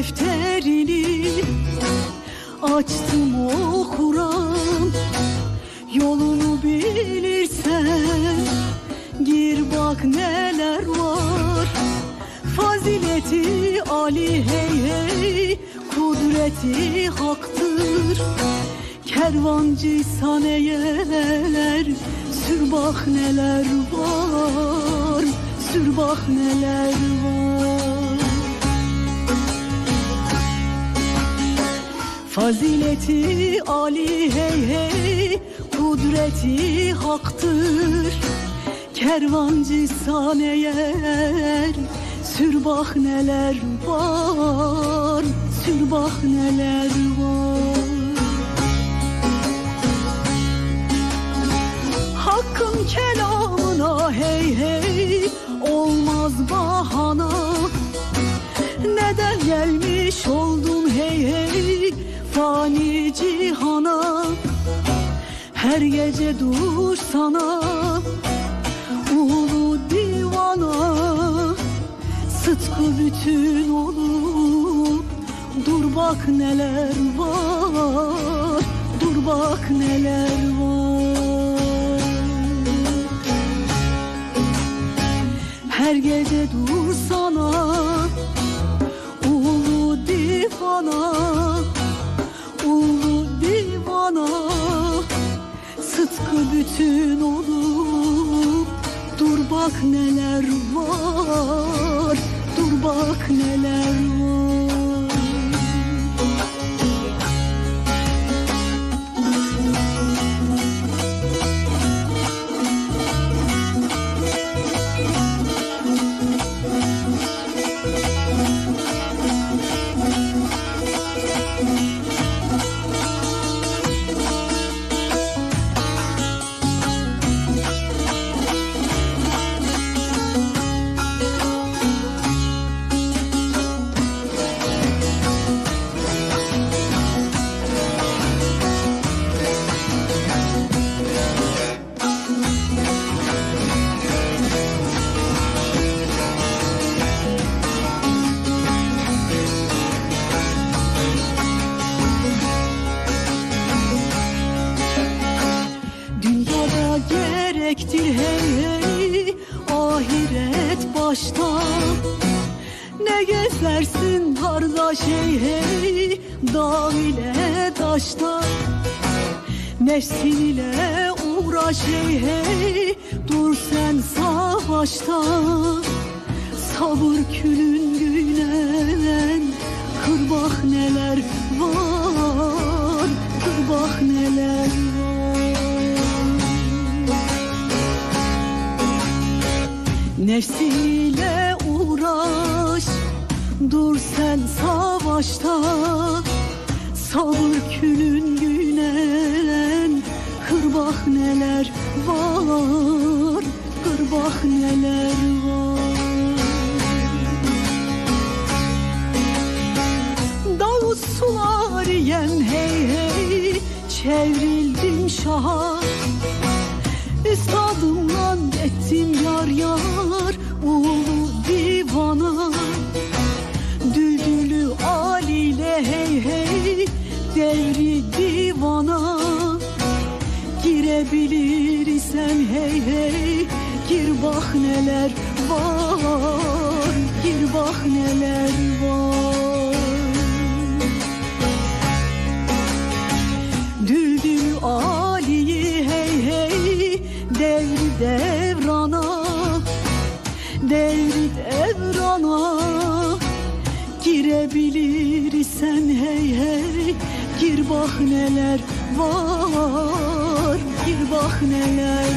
defterini açtım okuram. Yolunu bilirsen gir bak neler var. Fazileti Ali hey hey kudreti haktır. Kervancıysan eğer sür bak neler var. Sür bak neler var. Fazileti Ali hey hey Kudreti haktır. Kervancıysan eğer Sür bak neler var Sür bak neler var? Hakkın kelamına hey hey Olmaz bahana. Neden gelmiş oldun Her gece dur sana Ulu divana. Sıtkı bütün olup Dur bak neler var Dur bak neler var. Her gece dur sana Ulu divana. Ulu divana Sıtkı bütün olup Dur bak neler var Dur bak neler var gerektir hey hey Ahiret başta? Ne gezersin kardeş hey hey Dağ ile taşta? Nefsin ile uğraş hey hey Dur sen savaşta. Sabır külün gülen Kır bak neler savaşta Sabır külün gülen Kır bak neler var Kır bak neler var? Davut sular yen hey hey Çevrildim şaha. Üstadımla ettim yar yar Ulu divana Devri divana Girebilirsen hey hey Gir bak neler var Gir bak neler var Girebilirsen hey hey Gir bak neler var Gir bak neler